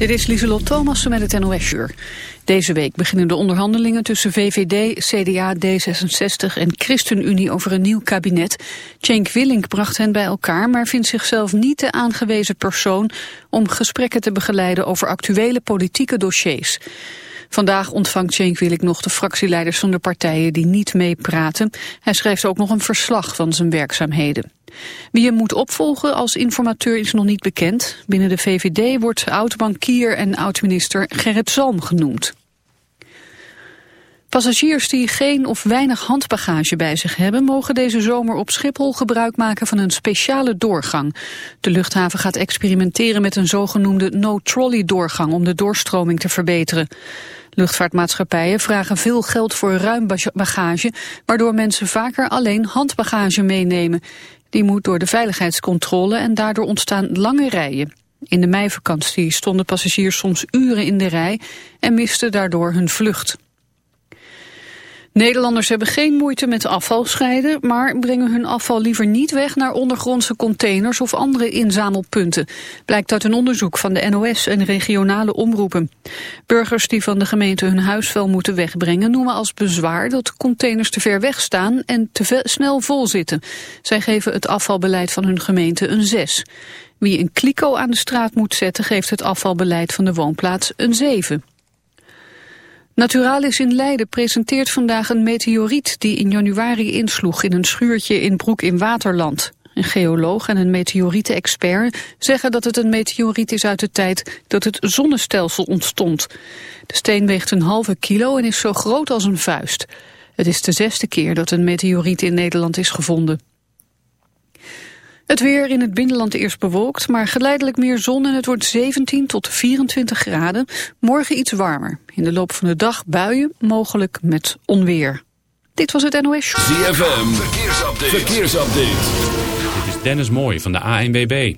Dit is Lieselot Thomassen met het NOS-uur. Deze week beginnen de onderhandelingen tussen VVD, CDA, D66 en ChristenUnie over een nieuw kabinet. Cenk Willink bracht hen bij elkaar, maar vindt zichzelf niet de aangewezen persoon om gesprekken te begeleiden over actuele politieke dossiers. Vandaag ontvangt Cenk nog de fractieleiders van de partijen die niet meepraten. Hij schrijft ook nog een verslag van zijn werkzaamheden. Wie hem moet opvolgen als informateur is nog niet bekend. Binnen de VVD wordt oud-bankier en oud-minister Gerrit Zalm genoemd. Passagiers die geen of weinig handbagage bij zich hebben... mogen deze zomer op Schiphol gebruik maken van een speciale doorgang. De luchthaven gaat experimenteren met een zogenoemde no-trolley doorgang... om de doorstroming te verbeteren. Luchtvaartmaatschappijen vragen veel geld voor ruim bagage... waardoor mensen vaker alleen handbagage meenemen. Die moet door de veiligheidscontrole en daardoor ontstaan lange rijen. In de meivakantie stonden passagiers soms uren in de rij en misten daardoor hun vlucht. Nederlanders hebben geen moeite met afval scheiden, maar brengen hun afval liever niet weg naar ondergrondse containers of andere inzamelpunten. Blijkt uit een onderzoek van de NOS en regionale omroepen. Burgers die van de gemeente hun huisvuil moeten wegbrengen noemen als bezwaar dat containers te ver weg staan en te snel vol zitten. Zij geven het afvalbeleid van hun gemeente een 6. Wie een kliko aan de straat moet zetten geeft het afvalbeleid van de woonplaats een 7. Naturalis in Leiden presenteert vandaag een meteoriet die in januari insloeg in een schuurtje in Broek in Waterland. Een geoloog en een meteorieten-expert zeggen dat het een meteoriet is uit de tijd dat het zonnestelsel ontstond. De steen weegt een halve kilo en is zo groot als een vuist. Het is de zesde keer dat een meteoriet in Nederland is gevonden. Het weer in het binnenland eerst bewolkt, maar geleidelijk meer zon en het wordt 17 tot 24 graden. Morgen iets warmer. In de loop van de dag buien, mogelijk met onweer. Dit was het NOS Show. ZFM, verkeersupdate. verkeersupdate. Dit is Dennis Mooij van de ANWB.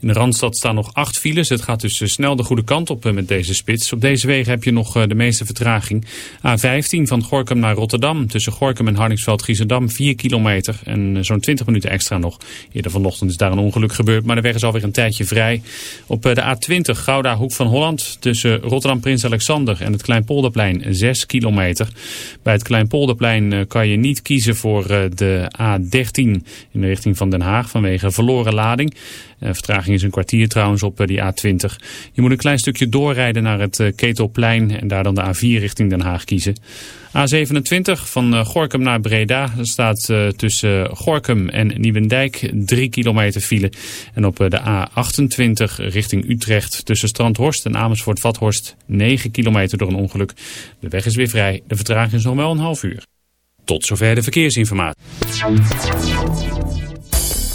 In de Randstad staan nog acht files. Het gaat dus eh, snel de goede kant op eh, met deze spits. Op deze wegen heb je nog eh, de meeste vertraging. A15 van Gorkum naar Rotterdam. Tussen Gorkum en Hardingsveld-Giezendam 4 kilometer. En zo'n 20 minuten extra nog. Eerder vanochtend is daar een ongeluk gebeurd. Maar de weg is alweer een tijdje vrij. Op de A20 Gouda Hoek van Holland. Tussen Rotterdam Prins Alexander en het Kleinpolderplein 6 kilometer. Bij het Kleinpolderplein kan je niet kiezen voor de A13 in de richting van Den Haag. Vanwege verloren lading. Vertraging is een kwartier trouwens op eh, die A20. Je moet een klein stukje doorrijden naar het eh, Ketelplein en daar dan de A4 richting Den Haag kiezen. A27 van eh, Gorkum naar Breda staat tussen Gorkum en Nieuwendijk 3 kilometer file. En op de A28 richting Utrecht tussen Strandhorst en Amersfoort-Vathorst 9 kilometer door een ongeluk. De weg is weer vrij, de vertraging is nog wel een half uur. Tot zover de verkeersinformatie.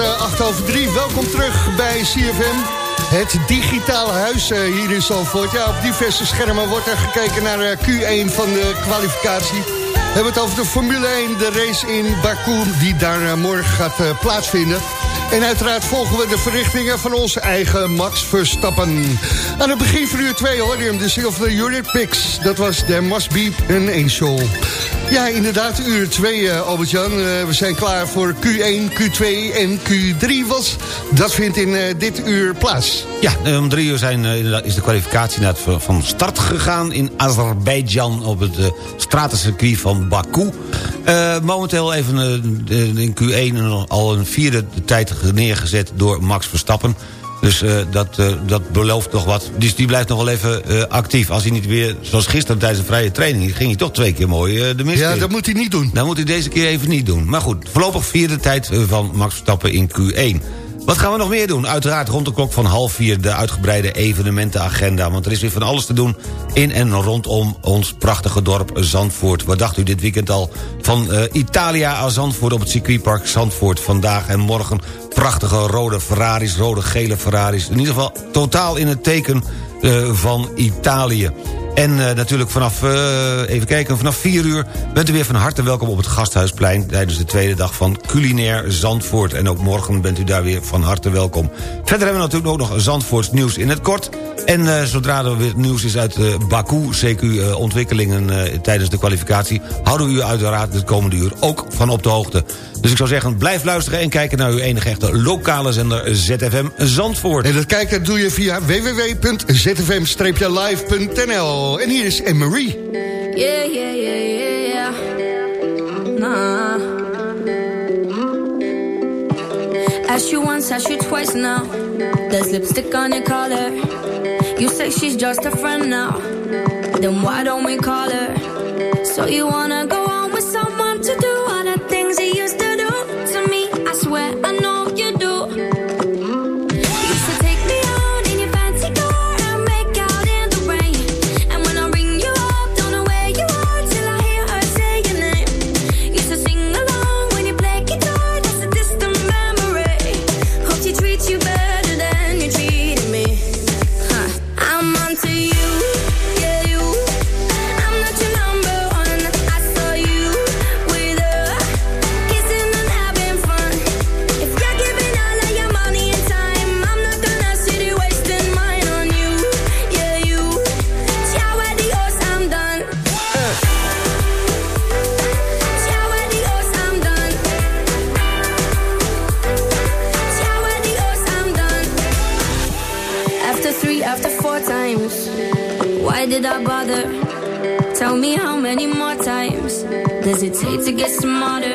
Het uh, eh, 8 over 3. Welkom terug bij CFM. Het digitale huis uh, hier in Zandvoort. Ja, op diverse schermen wordt er gekeken naar eh, Q1 van de kwalificatie. We hebben het over de Formule 1, de race in Baku... die daar morgen gaat plaatsvinden. En uiteraard volgen we de verrichtingen van onze eigen Max Verstappen. Aan het begin van uur 2 hoorde je hem de van de Eurythmics. Dat was There Must Be an Angel. Ja, inderdaad, uur 2, uh, Albert-Jan. Uh, we zijn klaar voor Q1, Q2 en Q3 was. Dat vindt in uh, dit uur plaats. Ja, om drie uur zijn, is de kwalificatie het, van start gegaan... in Azerbeidzjan op het stratencircuit van Baku. momenteel even in Q1 al een vierde tijd neergezet door Max Verstappen... Dus uh, dat, uh, dat belooft nog wat. Dus die blijft nog wel even uh, actief. Als hij niet weer, zoals gisteren tijdens een vrije training... ging hij toch twee keer mooi de mist Ja, dat moet hij niet doen. Dat moet hij deze keer even niet doen. Maar goed, voorlopig vierde tijd van Max Verstappen in Q1. Wat gaan we nog meer doen? Uiteraard rond de klok van half vier de uitgebreide evenementenagenda. Want er is weer van alles te doen in en rondom ons prachtige dorp Zandvoort. Wat dacht u dit weekend al van uh, Italia aan Zandvoort op het circuitpark Zandvoort. Vandaag en morgen prachtige rode Ferraris, rode gele Ferraris. In ieder geval totaal in het teken uh, van Italië. En uh, natuurlijk vanaf, uh, even kijken, vanaf 4 uur bent u weer van harte welkom op het Gasthuisplein... tijdens de tweede dag van Culinair Zandvoort. En ook morgen bent u daar weer van harte welkom. Verder hebben we natuurlijk ook nog Zandvoorts nieuws in het kort. En uh, zodra er weer nieuws is uit Baku, CQ ontwikkelingen tijdens de kwalificatie... houden we u uiteraard de komende uur ook van op de hoogte. Dus ik zou zeggen, blijf luisteren en kijken naar uw enige echte lokale zender ZFM Zandvoort. En dat kijken doe je via www.zfm-live.nl. En hier is Anne-Marie. Yeah, yeah, yeah, yeah, yeah. Nah. Ask you once, ask you twice now. There's lipstick on your collar. You say she's just a friend now. Then why don't we call her? So you wanna go on with someone did I bother? Tell me how many more times does it take to get smarter?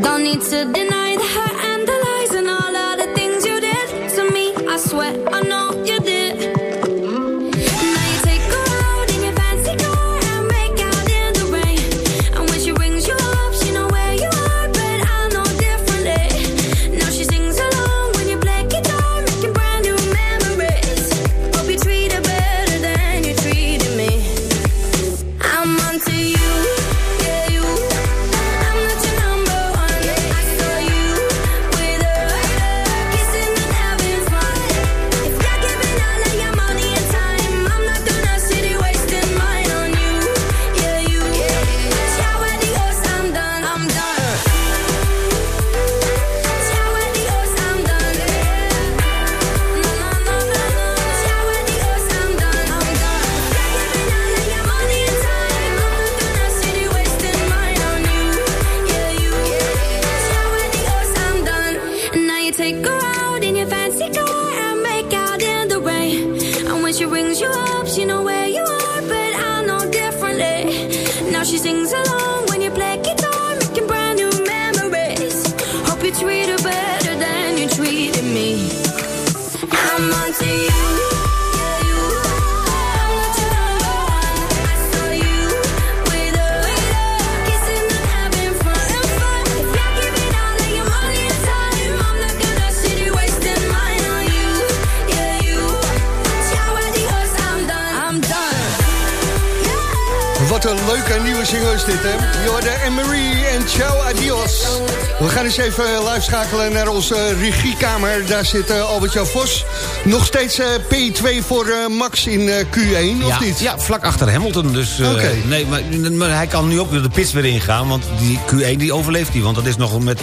Don't need to deny the hurt. leuke nieuwe single is dit, hè? Jorde en Marie en ciao, adios. We gaan eens even eh, live schakelen naar onze eh, regiekamer. Daar zit eh, Albert-Jan Vos. Nog steeds P2 voor Max in Q1, of niet? Ja, vlak achter Hamilton. Dus, nee, maar, hij kan nu ook weer de pits weer ingaan. Want die Q1 die overleeft hij. Want dat is nog met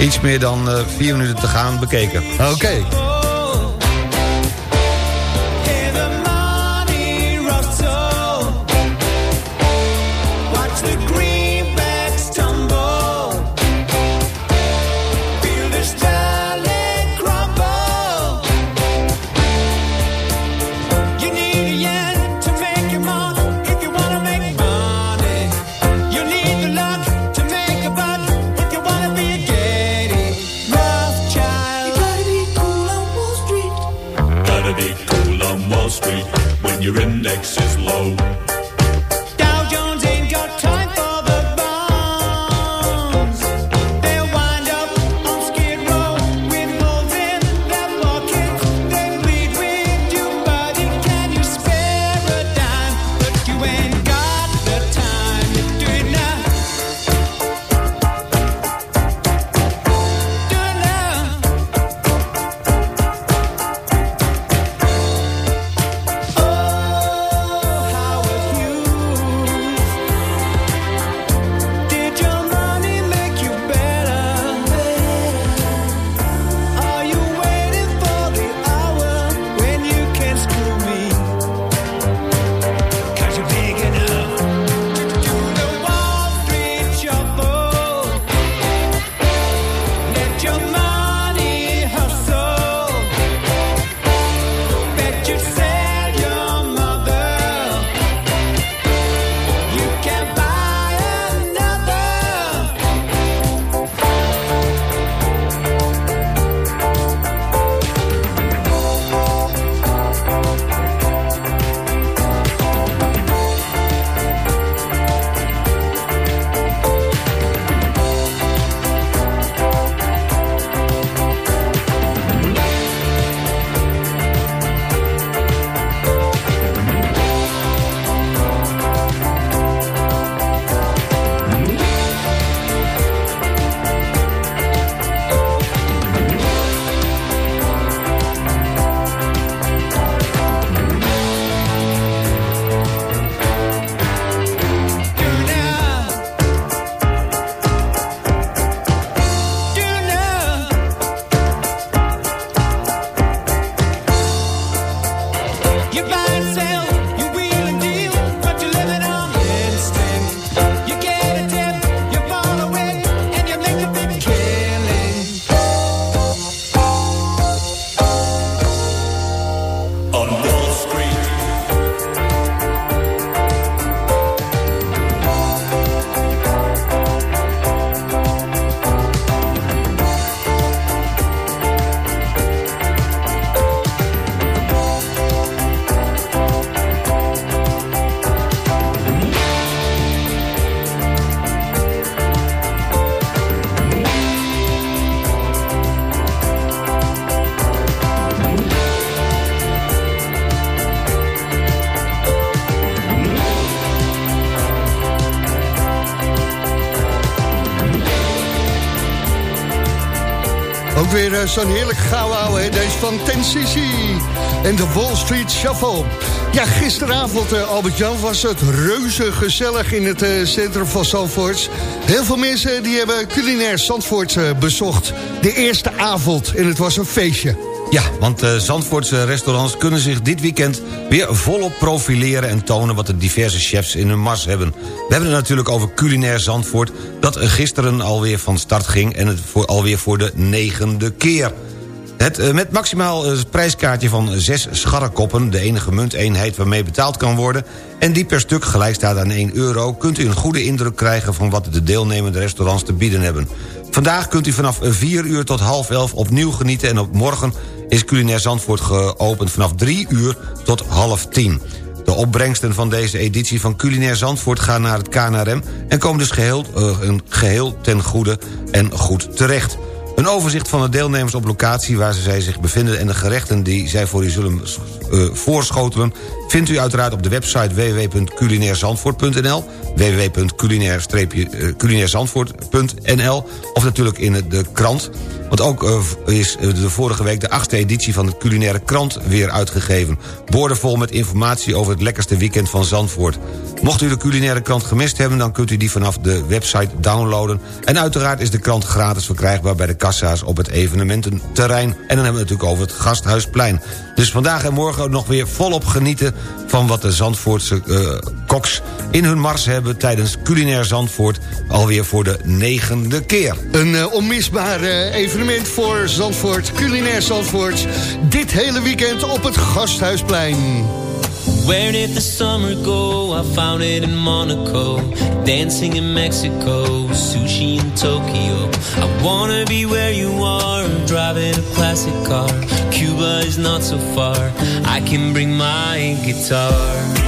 iets meer dan vier minuten te gaan bekeken. Oké. Weer eh, zo'n heerlijk gauw hè? deze van Ten en de Wall Street Shuffle. Ja, gisteravond, eh, Albert-Jan, was het reuze gezellig in het eh, centrum van Zandvoort. Heel veel mensen die hebben culinair Zandvoort bezocht. De eerste avond en het was een feestje. Ja, want uh, Zandvoortse restaurants kunnen zich dit weekend weer volop profileren... en tonen wat de diverse chefs in hun mars hebben. We hebben het natuurlijk over culinair Zandvoort... dat gisteren alweer van start ging en het voor, alweer voor de negende keer. Het uh, met maximaal uh, prijskaartje van zes scharrekoppen... de enige munteenheid waarmee betaald kan worden... en die per stuk gelijk staat aan 1 euro... kunt u een goede indruk krijgen van wat de deelnemende restaurants te bieden hebben. Vandaag kunt u vanaf 4 uur tot half 11 opnieuw genieten... en op morgen is Culinair Zandvoort geopend vanaf 3 uur tot half 10. De opbrengsten van deze editie van Culinair Zandvoort gaan naar het KNRM... en komen dus geheel, uh, een geheel ten goede en goed terecht. Een overzicht van de deelnemers op locatie waar zij zich bevinden... en de gerechten die zij voor u zullen uh, voorschotelen... vindt u uiteraard op de website www.culinairzandvoort.nl www.culinair-zandvoort.nl of natuurlijk in de krant... Want ook uh, is de vorige week de achtste editie van de culinaire krant weer uitgegeven. Boordevol met informatie over het lekkerste weekend van Zandvoort. Mocht u de culinaire krant gemist hebben... dan kunt u die vanaf de website downloaden. En uiteraard is de krant gratis verkrijgbaar bij de kassa's op het evenemententerrein. En dan hebben we het natuurlijk over het Gasthuisplein. Dus vandaag en morgen nog weer volop genieten... van wat de Zandvoortse uh, koks in hun mars hebben... tijdens culinair Zandvoort alweer voor de negende keer. Een uh, onmisbaar evenement voor Zandvoort, culinair Zandvoort. Dit hele weekend op het Gasthuisplein. Where did the summer go? I found it in Monaco. Dancing in Mexico. Sushi in Tokyo. I wanna be where you are. Driving a classic car. Cuba is not so far. I can bring my guitar.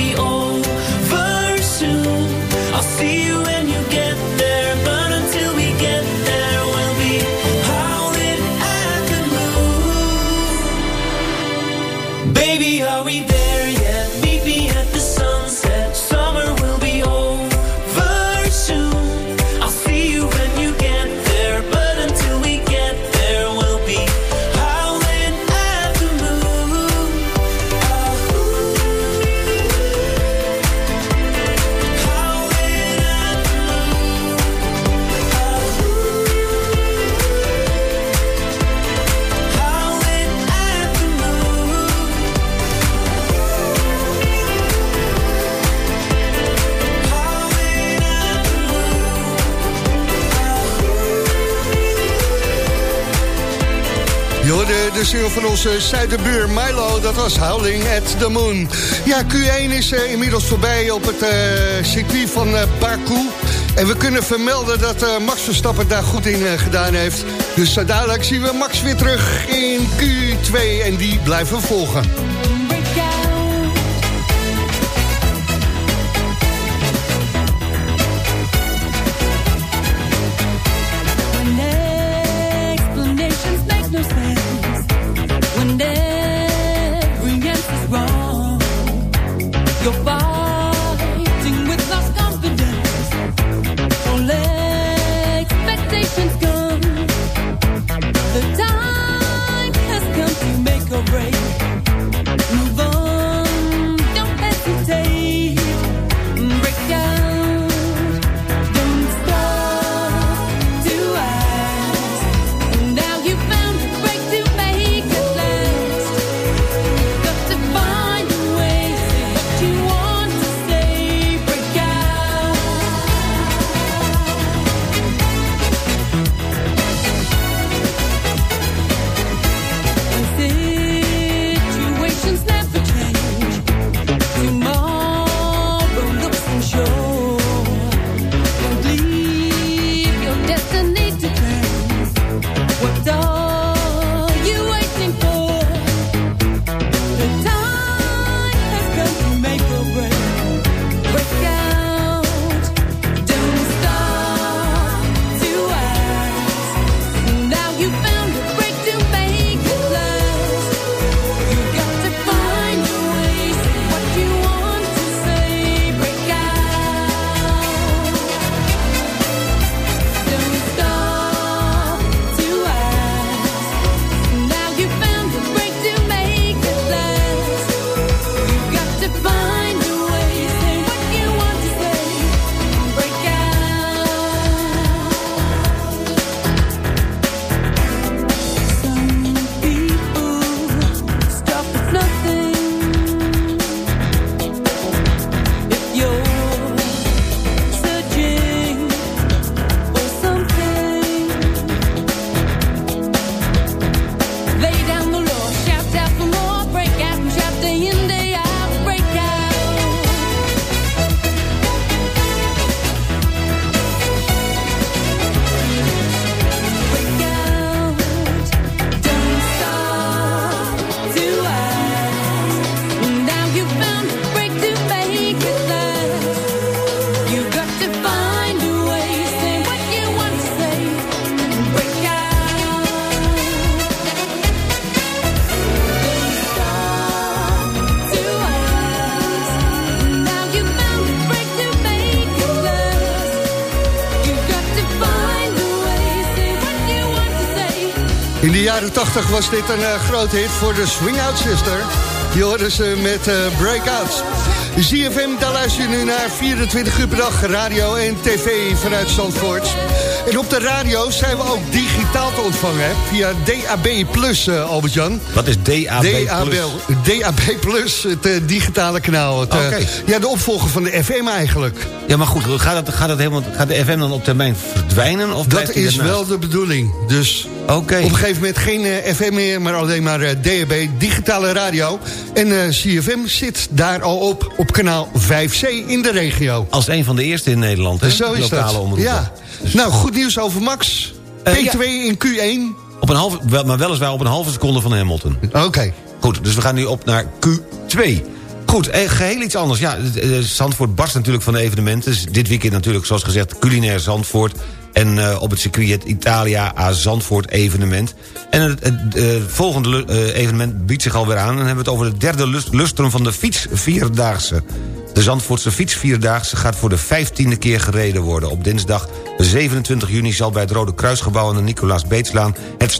onze zuiderbuur Milo, dat was Howling at the Moon. Ja, Q1 is uh, inmiddels voorbij op het uh, circuit van uh, Baku. En we kunnen vermelden dat Max Verstappen daar goed in gedaan heeft. Dus dadelijk zien we Max weer terug in Q2 en die blijven volgen. 80 was dit een uh, groot hit voor de Swing Out Sister. Je hoorde ze met uh, Breakouts. ZFM, daar luister je nu naar 24 uur per dag radio en tv vanuit Zandvoort. En op de radio zijn we ook digitaal te ontvangen, hè? via DAB+, uh, Albert-Jan. Wat is DAB+. DAB+, DAB+, het uh, digitale kanaal. Het, okay. uh, ja, de opvolger van de FM eigenlijk. Ja, maar goed, gaat, dat, gaat, dat helemaal, gaat de FM dan op termijn verdwijnen? Of dat is wel de bedoeling. Dus okay. op een gegeven moment geen FM meer, maar alleen maar DAB, digitale radio. En CFM zit daar al op, op kanaal 5C in de regio. Als een van de eerste in Nederland, hè? Zo is Lokale dat, ja. Dus... Nou, goed nieuws over Max. P2 ja. in Q1. Op een halve, wel, maar weliswaar op een halve seconde van Hamilton. Oké. Okay. Goed, dus we gaan nu op naar Q2. Goed, eh, geheel iets anders. Ja, eh, Zandvoort barst natuurlijk van de evenementen. Dus dit weekend natuurlijk, zoals gezegd, culinair Zandvoort... en uh, op het circuit het Italia A Zandvoort evenement. En het, het volgende evenement biedt zich alweer aan... en dan hebben we het over het derde lust, lustrum van de fietsvierdaagse. De Zandvoortse fietsvierdaagse gaat voor de vijftiende keer gereden worden. Op dinsdag 27 juni zal bij het Rode Kruisgebouw aan de Nicolaas Beetslaan... het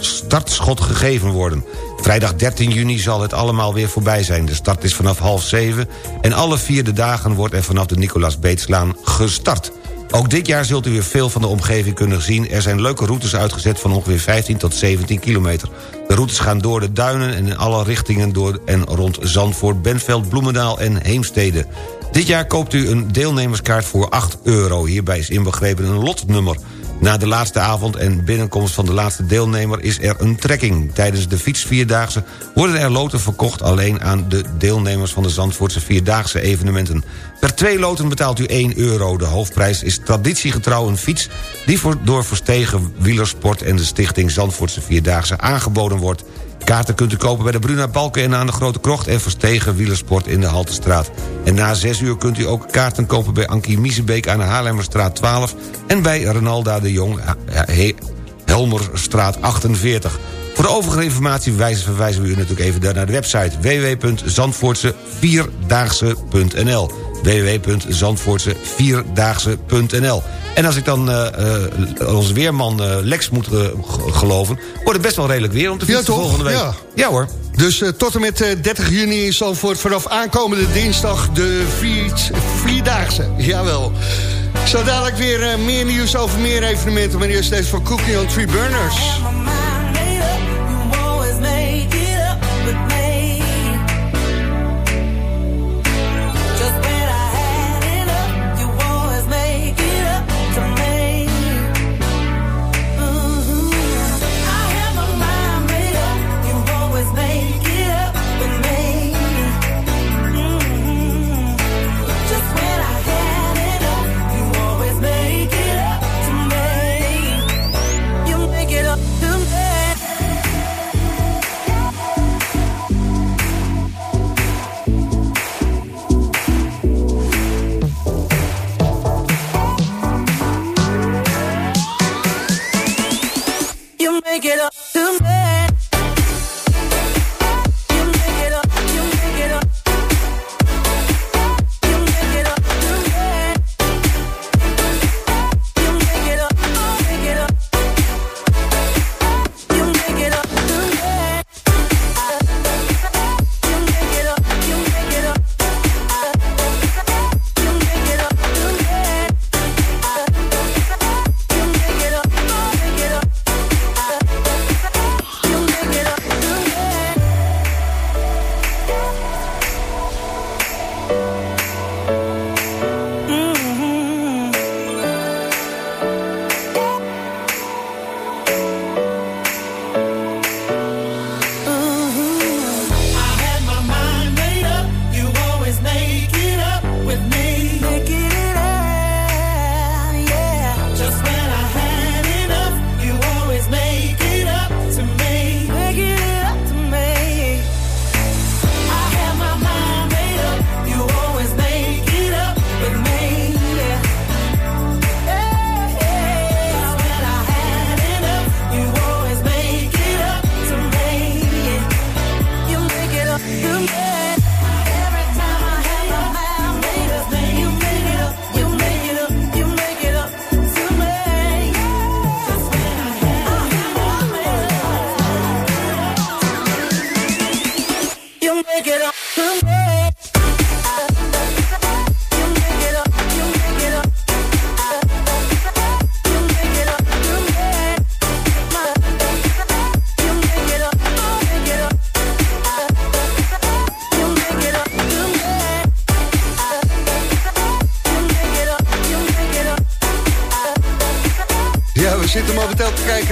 startschot, gegeven worden. Vrijdag 13 juni zal het allemaal weer voorbij zijn. De start is vanaf half zeven en alle vierde dagen wordt er vanaf de Nicolaas Beetslaan gestart. Ook dit jaar zult u weer veel van de omgeving kunnen zien. Er zijn leuke routes uitgezet van ongeveer 15 tot 17 kilometer. De routes gaan door de duinen en in alle richtingen door en rond Zandvoort, Benveld, Bloemendaal en Heemstede. Dit jaar koopt u een deelnemerskaart voor 8 euro. Hierbij is inbegrepen een lotnummer. Na de laatste avond en binnenkomst van de laatste deelnemer is er een trekking. Tijdens de fietsvierdaagse worden er loten verkocht... alleen aan de deelnemers van de Zandvoortse Vierdaagse evenementen. Per twee loten betaalt u 1 euro. De hoofdprijs is traditiegetrouw een fiets... die voor, door Verstegen Wielersport en de stichting Zandvoortse Vierdaagse aangeboden wordt. Kaarten kunt u kopen bij de Bruna Balken en aan de Grote Krocht... en Verstegen Wielersport in de Haltestraat. En na 6 uur kunt u ook kaarten kopen bij Ankie Miezebeek... aan de Haarlemmerstraat 12 en bij Renalda de Jong, Helmerstraat 48. Voor de overige informatie verwijzen we u natuurlijk even naar de website... www.zandvoortsevierdaagse.nl www.zandvoortsevierdaagse.nl En als ik dan uh, uh, onze weerman uh, Lex moet geloven... wordt het best wel redelijk weer om te fietsen ja, volgende week. Ja, ja hoor. Dus tot en met 30 juni in Zandvoort vanaf aankomende dinsdag de vier, Vierdaagse. Jawel. Zo dadelijk weer meer nieuws over meer evenementen... maar eerst deze van Cooking on Three Burners.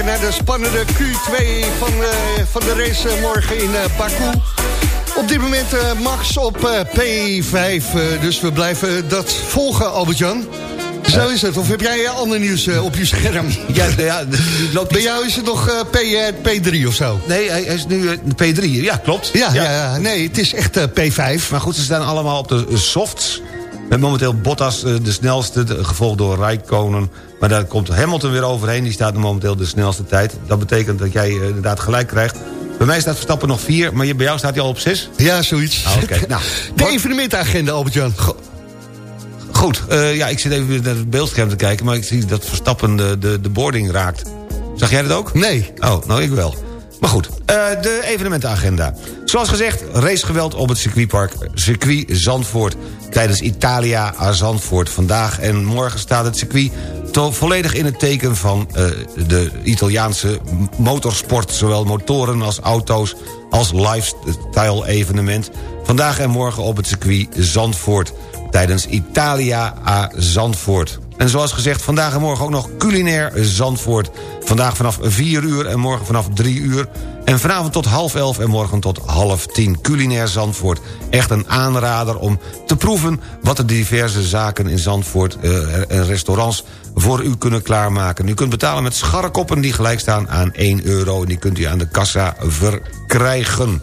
Naar de spannende Q2 van, eh, van de race eh, morgen in Baku. Op dit moment eh, Max op eh, P5, eh, dus we blijven dat volgen, Albert-Jan. Zo is het. Of heb jij ander nieuws op je scherm? Ja, ja, het loopt Bij jou is het nog P, eh, P3 of zo? Nee, hij, is nu eh, P3. Ja, klopt. Ja, ja. ja, nee, het is echt eh, P5. Maar goed, ze staan allemaal op de softs. Met momenteel Bottas de snelste, gevolgd door Rijkonen. Maar daar komt Hamilton weer overheen. Die staat momenteel de snelste tijd. Dat betekent dat jij inderdaad gelijk krijgt. Bij mij staat Verstappen nog vier, maar je- bij jou staat hij al op zes. Ja, zoiets. Ah, nou. De evenementagenda, Albert-Jan. Goed, eh, ja, ik zit even naar het beeldscherm te kijken... maar ik zie dat Verstappen de, de, de boarding raakt. Zag jij dat ook? Nee. Oh, nou ik wel. Maar goed, eh, de evenementenagenda. Zoals gezegd, racegeweld op het circuitpark Circuit Zandvoort... tijdens Italia à Zandvoort. Vandaag en morgen staat het circuit volledig in het teken van eh, de Italiaanse motorsport... zowel motoren als auto's als lifestyle evenement. Vandaag en morgen op het circuit Zandvoort tijdens Italia à Zandvoort. En zoals gezegd, vandaag en morgen ook nog culinair Zandvoort. Vandaag vanaf 4 uur en morgen vanaf 3 uur. En vanavond tot half 11 en morgen tot half 10. Culinair Zandvoort. Echt een aanrader om te proeven... wat de diverse zaken in Zandvoort eh, en restaurants voor u kunnen klaarmaken. U kunt betalen met scharrekoppen die gelijk staan aan 1 euro... en die kunt u aan de kassa verkrijgen.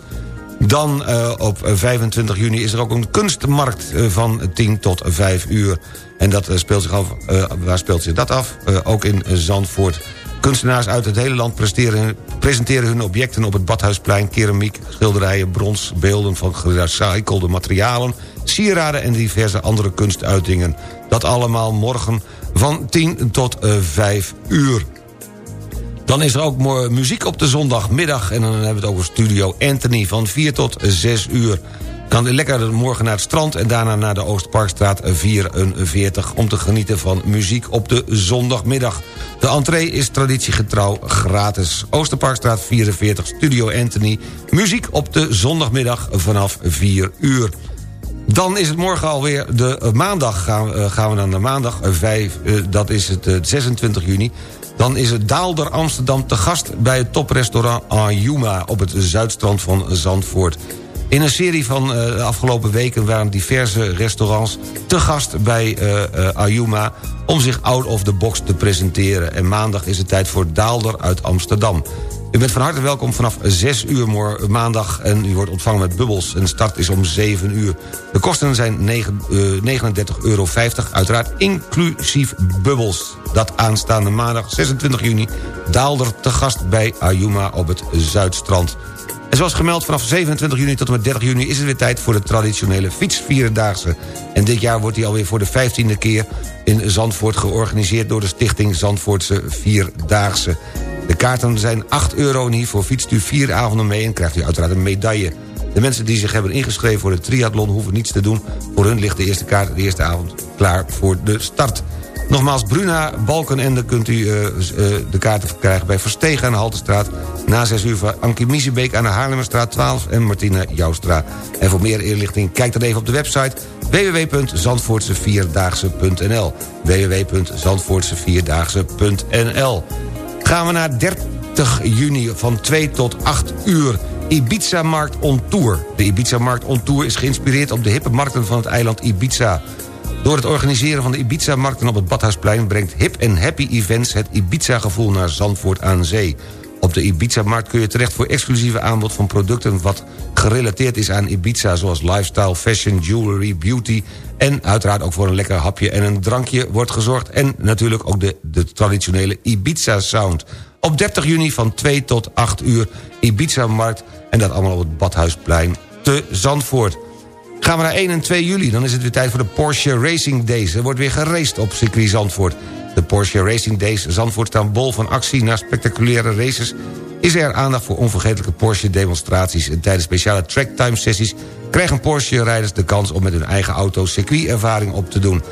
Dan eh, op 25 juni is er ook een kunstmarkt eh, van 10 tot 5 uur. En dat eh, speelt zich af, eh, waar speelt zich dat af? Eh, ook in Zandvoort. Kunstenaars uit het hele land presenteren hun objecten op het Badhuisplein... keramiek, schilderijen, brons, beelden van gerecyclede materialen... sieraden en diverse andere kunstuitingen. Dat allemaal morgen van 10 tot eh, 5 uur. Dan is er ook muziek op de zondagmiddag. En dan hebben we het over Studio Anthony van 4 tot 6 uur. Kan lekker morgen naar het strand en daarna naar de Oostparkstraat 44... om te genieten van muziek op de zondagmiddag. De entree is traditiegetrouw gratis. Oosterparkstraat 44, Studio Anthony. Muziek op de zondagmiddag vanaf 4 uur. Dan is het morgen alweer de eh, maandag. Gaan, eh, we dan naar maandag eh, 5, eh, dat is het eh, 26 juni. Dan is het Daalder Amsterdam te gast bij het toprestaurant Ayuma... op het zuidstrand van Zandvoort. In een serie van eh, de afgelopen weken waren diverse restaurants te gast bij eh eh, Ayuma... om zich out of the box te presenteren. En maandag is het tijd voor Daalder uit Amsterdam. U bent van harte welkom vanaf 6 uur maandag... en u wordt ontvangen met bubbels. En de start is om 7 uur. De kosten zijn negen- eh, 39,50 euro, uiteraard inclusief bubbels. Dat aanstaande maandag 26 juni... Daalder te gast bij Ayuma op het Zuidstrand. En zoals gemeld, vanaf 27 juni tot en met 30 juni... is het weer tijd voor de traditionele fietsvierendaagse. En dit jaar wordt die alweer voor de 15e keer in Zandvoort... georganiseerd door de stichting Zandvoortse Vierdaagse. De kaarten zijn 8 euro en hiervoor fietst u vier avonden mee... en krijgt u uiteraard een medaille. De mensen die zich hebben ingeschreven voor de triathlon hoeven niets te doen. Voor hun ligt de eerste kaart de eerste avond klaar voor de start. Nogmaals, Bruna Balkenende kunt u eh, eh, de kaarten verkrijgen... bij Verstegen aan de Haltestraat. Na 6 uur van Ankie aan de Haarlemmerstraat 12... en Martina Joustra. En voor meer inlichting kijk dan even op de website... www.zandvoortsevierdaagse.nl www.zandvoortsevierdaagse.nl Gaan we naar 30 juni van 2 tot 8 uur... Ibiza Markt on Tour. De Ibiza Markt on Tour is geïnspireerd op de hippe markten van het eiland Ibiza. Door het organiseren van de Ibiza-markten op het Badhuisplein... brengt Hip en Happy Events het Ibiza-gevoel naar Zandvoort aan zee. Op de Ibiza-markt kun je terecht voor exclusieve aanbod van producten... wat gerelateerd is aan Ibiza, zoals lifestyle, fashion, jewelry, beauty... en uiteraard ook voor een lekker hapje en een drankje wordt gezorgd... en natuurlijk ook de, de traditionele Ibiza-sound. Op 30 juni van 2 tot 8 uur Ibiza-markt... en dat allemaal op het Badhuisplein te Zandvoort. Gaan we naar 1 en 2 juli, dan is het weer tijd voor de Porsche Racing Days. Er wordt weer geraced op circuit Zandvoort. De Porsche Racing Days Zandvoort staan bol van actie... naar spectaculaire races is er aandacht voor onvergetelijke Porsche-demonstraties... en tijdens speciale tracktime-sessies krijgen Porsche-rijders de kans... om met hun eigen auto circuitervaring op te doen.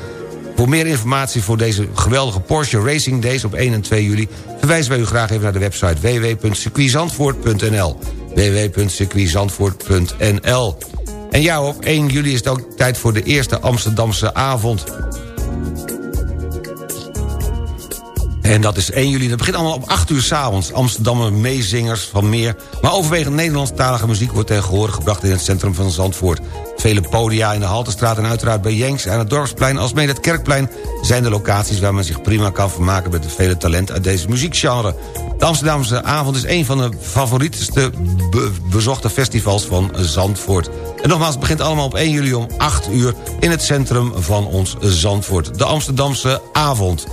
Voor meer informatie voor deze geweldige Porsche Racing Days op 1 en 2 juli... verwijzen wij u graag even naar de website www.circuitzandvoort.nl www.circuitzandvoort.nl En ja, op 1 juli is het ook tijd voor de eerste Amsterdamse avond. En dat is 1 juli. Dat begint allemaal op 8 uur s'avonds. Amsterdammer meezingers van meer. Maar overwegend Nederlandstalige muziek wordt tegenwoordig gebracht... in het centrum van Zandvoort. Vele podia in de Haltestraat en uiteraard bij Jenks... aan het Dorpsplein als mede het Kerkplein... zijn de locaties waar men zich prima kan vermaken... met de vele talent uit deze muziekgenre. De Amsterdamse avond is een van de favorietste be- bezochte festivals van Zandvoort. En nogmaals, het begint allemaal op 1 juli om 8 uur... in het centrum van ons Zandvoort. De Amsterdamse avond.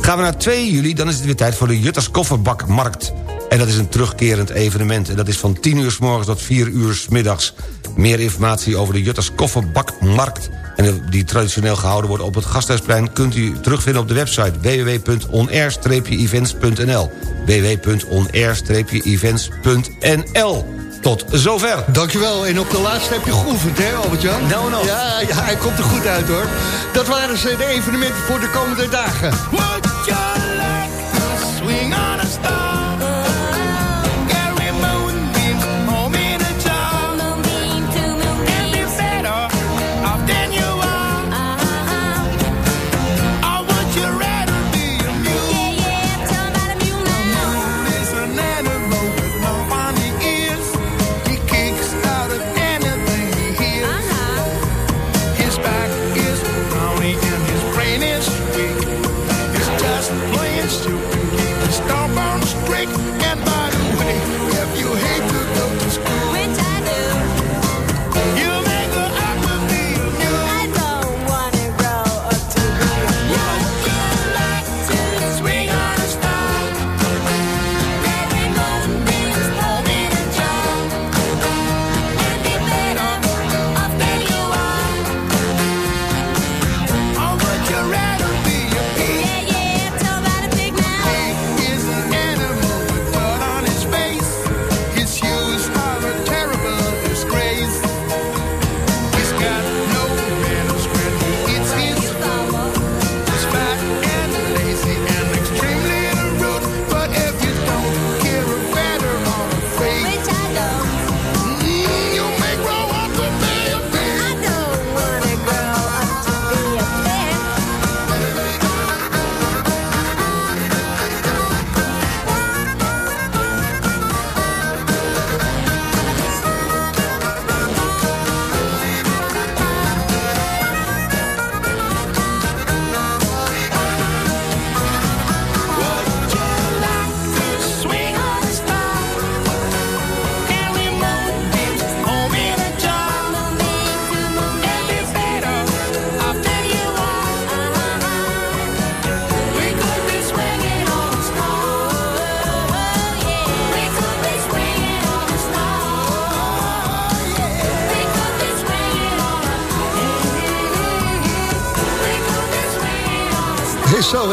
Gaan we naar 2 juli, dan is het weer tijd voor de Jutters Kofferbakmarkt. En dat is een terugkerend evenement. En dat is van 10 uur s morgens tot 4 uur s middags. Meer informatie over de Jutters Kofferbakmarkt... en die traditioneel gehouden wordt op het Gasthuisplein... kunt u terugvinden op de website www.onair-events.nl www.onair-events.nl Tot zover. Dankjewel. En op de laatste heb je geoefend, hè Albert-Jan? Nou, nou. Ja, ja, hij komt er goed uit, hoor. Dat waren ze, de evenementen voor de komende dagen. Would you like to swing on a star?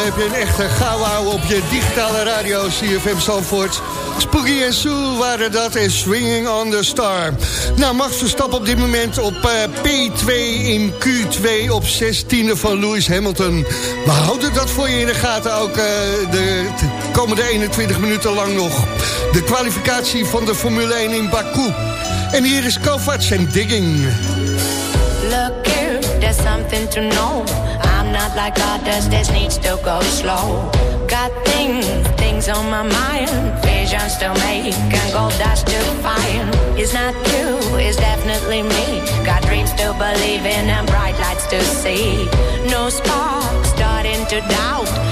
Heb je een echte gauwouw op je digitale radio CFM Zandvoort. Spooky en Sue waren dat en Swinging on the Star. Nou, Max Verstappen op dit moment op eh, P2 in Q2 op 16e van Lewis Hamilton. We houden dat voor je in de gaten ook eh, de komende 21 minuten lang nog. De kwalificatie van de Formule 1 in Baku. En hier is Kovacs en Digging. Look here, there's something to know. Not like others, this needs to go slow. Got things, things on my mind. Visions to make and gold dust to find. It's not you, it's definitely me. Got dreams to believe in and bright lights to see. No spark, starting to doubt.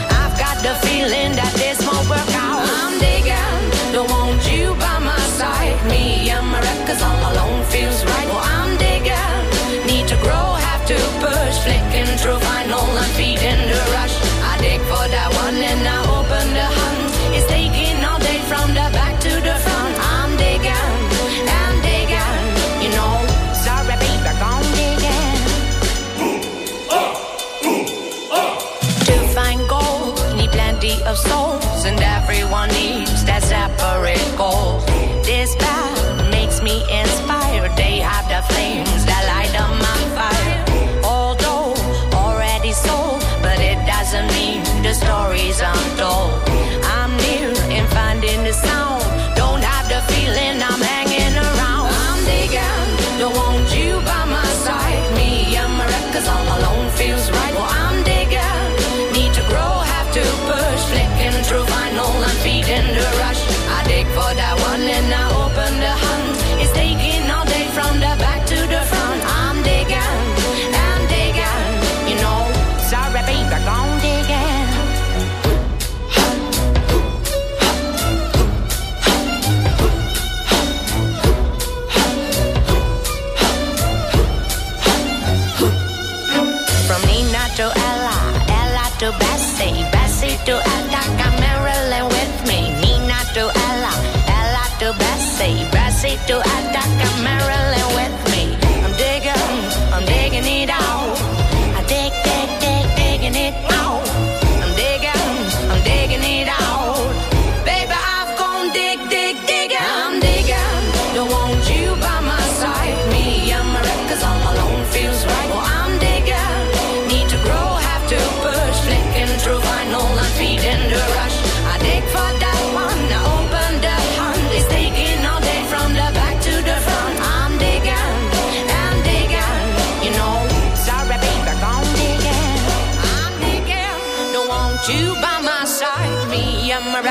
Bessie to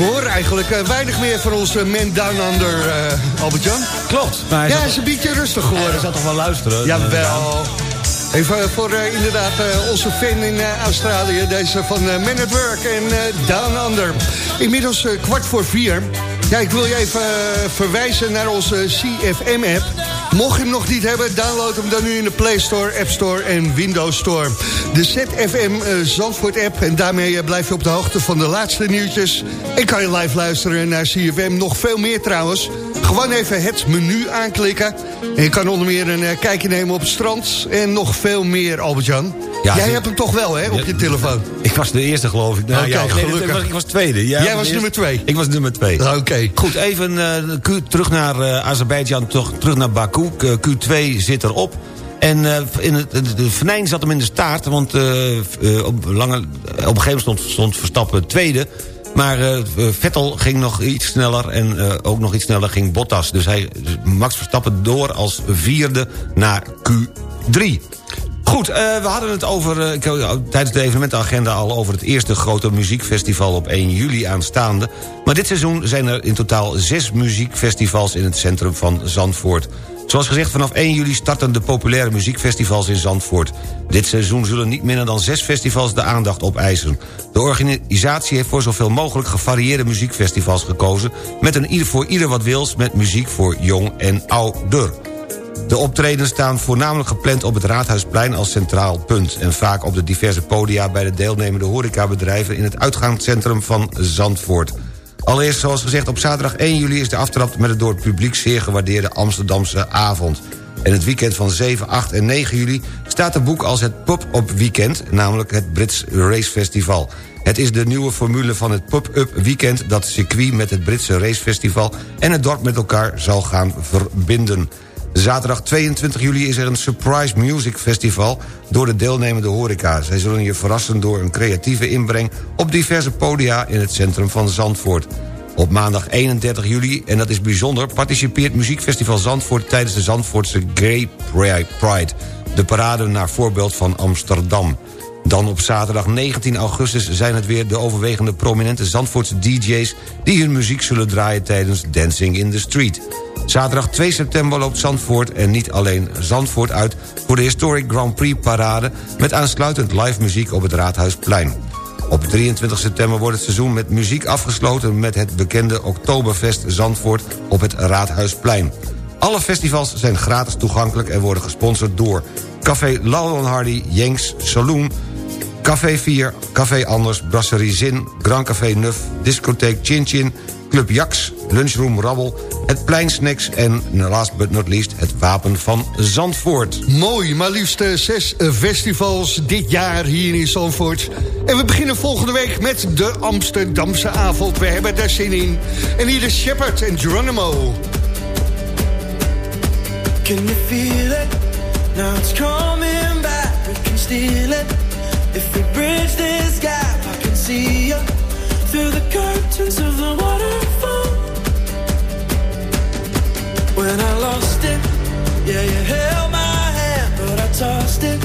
We horen eigenlijk eh, weinig meer van onze Man Down Under, eh, Albert-Jan. Klopt. Maar hij Ja, hij is een beetje rustig toch- hij geworden. zat toch wel luisteren? Jawel. Even voor eh, inderdaad eh, onze fan in eh, Australië. Deze van eh, Man at Work en eh, Down Under. Inmiddels eh, kwart voor vier. Ja, ik wil je even eh, verwijzen naar onze CFM-app. Mocht je hem nog niet hebben, download hem dan nu in de Play Store, App Store en Windows Store. De ZFM eh, Zandvoort-app. En daarmee eh, blijf je op de hoogte van de laatste nieuwtjes. En kan je live luisteren naar CFM. Nog veel meer trouwens. Gewoon even het menu aanklikken. En je kan onder meer een eh, kijkje nemen op het strand. En nog veel meer, Albert-Jan. Ja, Jij hebt hem toch wel, hè, op je telefoon? Ik was de eerste, geloof ik. Nou, Oké, nee, gelukkig. ik was- ik was tweede. Jij was nummer twee. Ik was nummer twee. Oké. Goed, even Q- terug naar eh Azerbeidzjan, toch, terug naar Baku. Q- Q2 zit erop. En in het, de, venijn zat hem in de staart, want op, lange, op een gegeven moment stond, stond Verstappen tweede. Maar eh, Vettel ging nog iets sneller en eh, ook nog iets sneller ging Bottas. Dus hij, Max Verstappen door als vierde naar Q3. Goed, eh, we hadden het over, had tijdens de evenementenagenda al... over het eerste grote muziekfestival op 1 juli aanstaande. Maar dit seizoen zijn er in totaal zes muziekfestivals... in het centrum van Zandvoort. Zoals gezegd, vanaf 1 juli starten de populaire muziekfestivals in Zandvoort. Dit seizoen zullen niet minder dan zes festivals de aandacht opeisen. De organisatie heeft voor zoveel mogelijk gevarieerde muziekfestivals gekozen... met een ieder voor ieder wat wils met muziek voor jong en ouder. De optredens staan voornamelijk gepland op het Raadhuisplein als centraal punt... en vaak op de diverse podia bij de deelnemende horecabedrijven... in het uitgaanscentrum van Zandvoort. Allereerst, zoals gezegd, op zaterdag 1 juli is de aftrap... met het door het publiek zeer gewaardeerde Amsterdamse avond. En het weekend van 7, 8 en 9 juli staat de boek als het pub-up weekend... namelijk het Brits Race Festival. Het is de nieuwe formule van het pub-up weekend... dat circuit met het Britse racefestival en het dorp met elkaar zal gaan verbinden. Zaterdag 22 juli is er een Surprise Music Festival... door de deelnemende horeca. Zij zullen je verrassen door een creatieve inbreng... op diverse podia in het centrum van Zandvoort. Op maandag 31 juli, en dat is bijzonder... participeert Muziekfestival Zandvoort tijdens de Zandvoortse Gay Pride. De parade naar voorbeeld van Amsterdam. Dan op zaterdag 19 augustus zijn het weer de overwegende prominente Zandvoortse DJ's... die hun muziek zullen draaien tijdens Dancing in the Street. Zaterdag 2 september loopt Zandvoort en niet alleen Zandvoort uit... voor de Historic Grand Prix parade... met aansluitend live muziek op het Raadhuisplein. Op 23 september wordt het seizoen met muziek afgesloten... met het bekende Oktoberfest Zandvoort op het Raadhuisplein. Alle festivals zijn gratis toegankelijk en worden gesponsord door... Café Laurel Hardy, Jenks, Saloon... Café 4, Café Anders, Brasserie Zin... Grand Café Nuf, Discotheek Chin Chin... Club Jax, Lunchroom Rabbel, het Plein Snacks... en last but not least het Wapen van Zandvoort. Mooi, maar liefst zes festivals dit jaar hier in Zandvoort. En we beginnen volgende week met de Amsterdamse avond. We hebben daar zin in. En hier is Shepard en Geronimo. Can you feel it? Now it's coming back. We can steal it. If we bridge this gap, I can see you through the curtains of the waterfall. When I lost it, yeah, you held my hand, but I tossed it.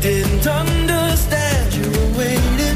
Didn't understand you were waiting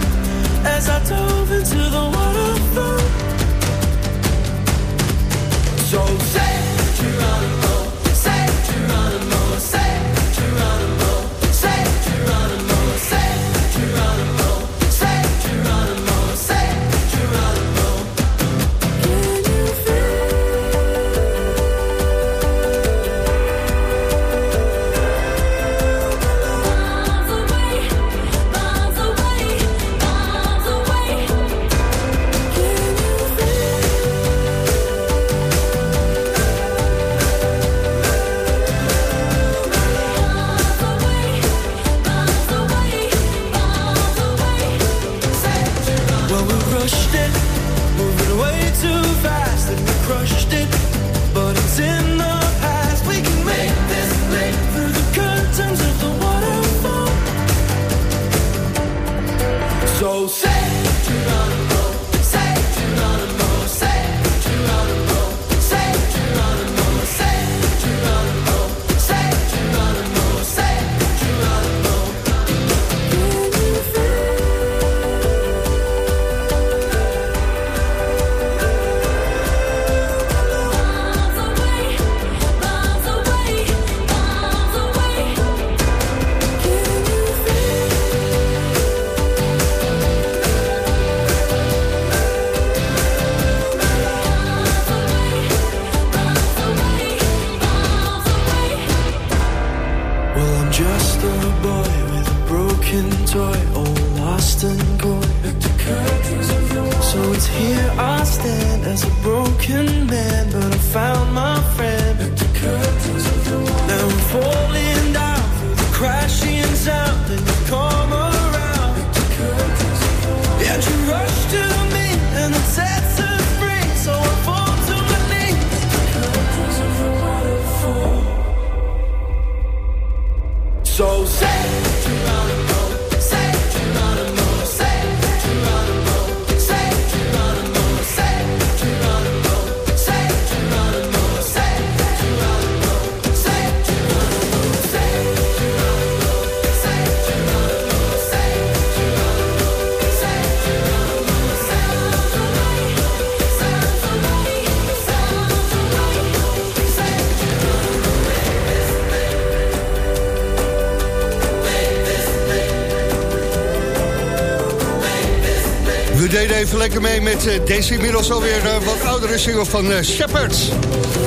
lekker mee met eh, deze inmiddels alweer eh, wat oudere single van eh, Shepard.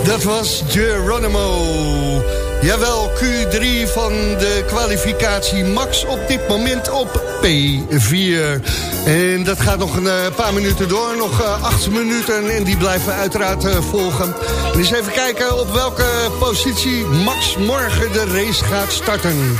Dat was Geronimo. Jawel, Q3 van de kwalificatie Max op dit moment op P4. En dat gaat nog een paar minuten door, nog acht minuten. En die blijven uiteraard eh, volgen. En eens even kijken op welke positie Max morgen de race gaat starten.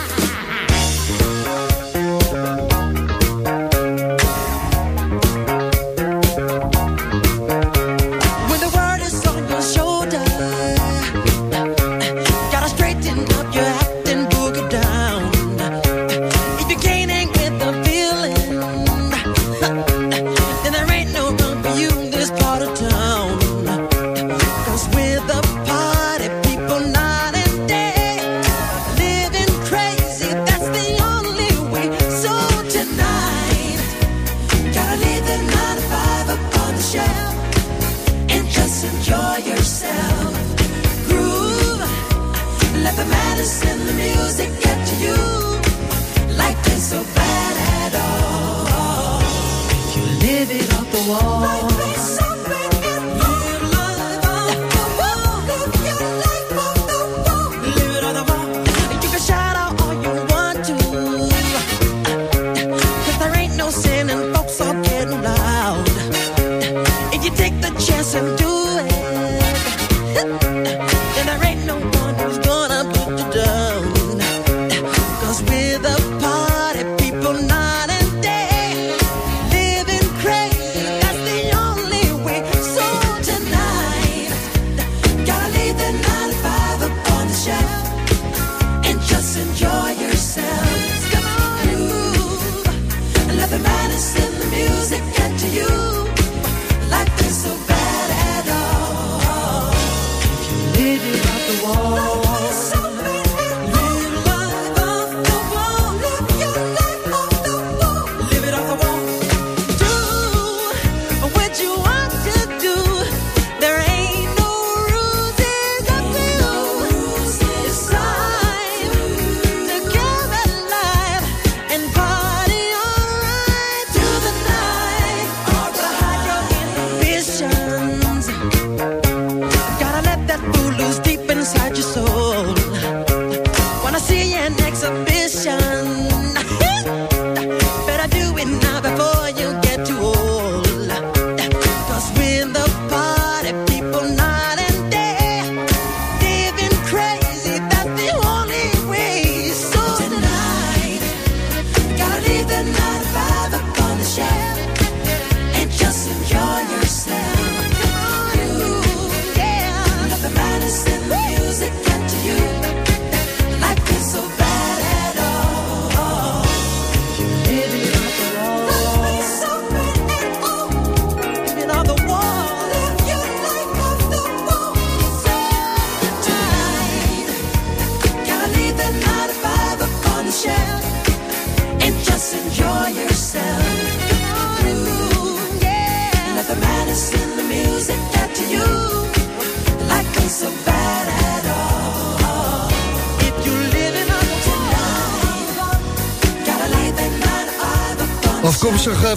Wall.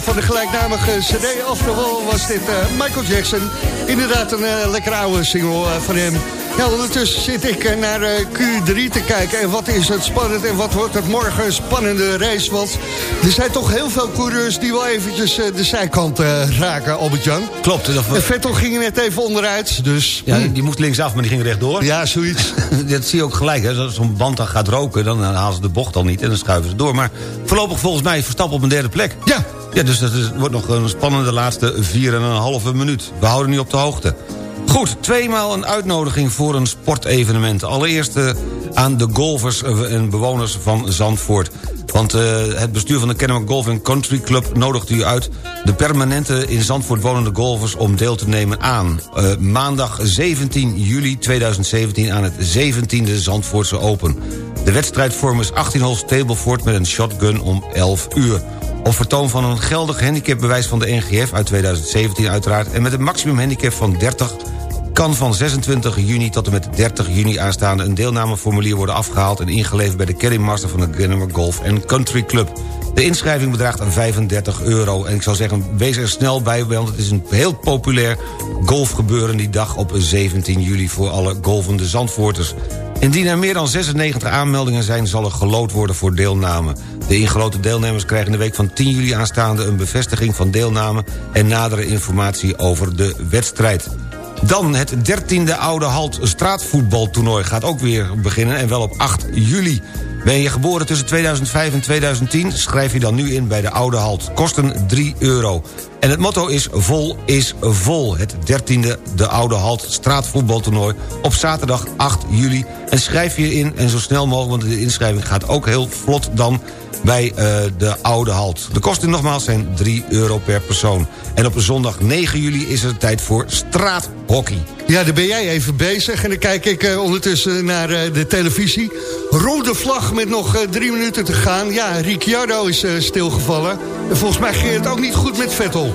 Van de gelijknamige cd Off the Wall was dit eh, Michael Jackson. Inderdaad een eh, lekker oude single eh, van hem. Ja, ondertussen zit ik naar eh, Q3 te kijken. En wat is het spannend en wat wordt het morgen een spannende race? Want er zijn toch heel veel coureurs die wel eventjes de zijkant raken, Albert-Jan. Klopt. Dat, En Vettel ging net even onderuit, dus... ja, hm. die moest linksaf, maar die ging rechtdoor. Ja, zoiets. dat zie je ook gelijk. hè. Als zo'n band dan gaat roken, dan halen ze de bocht al niet... en dan schuiven ze door. Maar voorlopig volgens mij Verstappen op een derde plek. Ja, Ja, dus dat wordt nog een spannende laatste 4,5 minuut. We houden nu op de hoogte. Goed, tweemaal een uitnodiging voor een sportevenement. Allereerst eh, aan de golfers eh, en bewoners van Zandvoort. Want eh, het bestuur van de Kennemer Golf Country Club nodigt u uit... de permanente in Zandvoort wonende golfers om deel te nemen aan... maandag 17 juli 2017 aan het 17e Zandvoortse Open. De wedstrijdvorm is 18 holes Stableford met een shotgun om 11 uur. Op vertoon van een geldig handicapbewijs van de NGF uit 2017 uiteraard... en met een maximum handicap van 30 kan van 26 juni tot en met 30 juni aanstaande... een deelnameformulier worden afgehaald en ingeleverd bij de Master van de Kennemer Golf Country Club. De inschrijving bedraagt 35 euro. En ik zou zeggen, wees er snel bij, want het is een heel populair golfgebeuren die dag op 17 juli voor alle golvende Zandvoorters. Indien er meer dan 96 aanmeldingen zijn, zal er gelood worden voor deelname. De ingeloten deelnemers krijgen in de week van 10 juli aanstaande... een bevestiging van deelname en nadere informatie over de wedstrijd. Dan het 13e Oude Halt straatvoetbaltoernooi gaat ook weer beginnen... en wel op 8 juli. Ben je geboren tussen 2005 en 2010? Schrijf je dan nu in bij de Oude Halt. Kosten 3 euro. En het motto is vol is vol. Het 13e De Oude Halt straatvoetbaltoernooi op zaterdag 8 juli. En schrijf je in en zo snel mogelijk, want de inschrijving gaat ook heel vlot dan bij eh, de Oude Halt. De kosten nogmaals zijn 3 euro per persoon. En op zondag 9 juli is het tijd voor straathockey. Ja, daar ben jij even bezig. En dan kijk ik eh, ondertussen naar eh, de televisie. Rode vlag met nog eh, drie minuten te gaan. Ja, Ricciardo is stilgevallen. En volgens mij ging het ook niet goed met Vettel.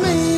but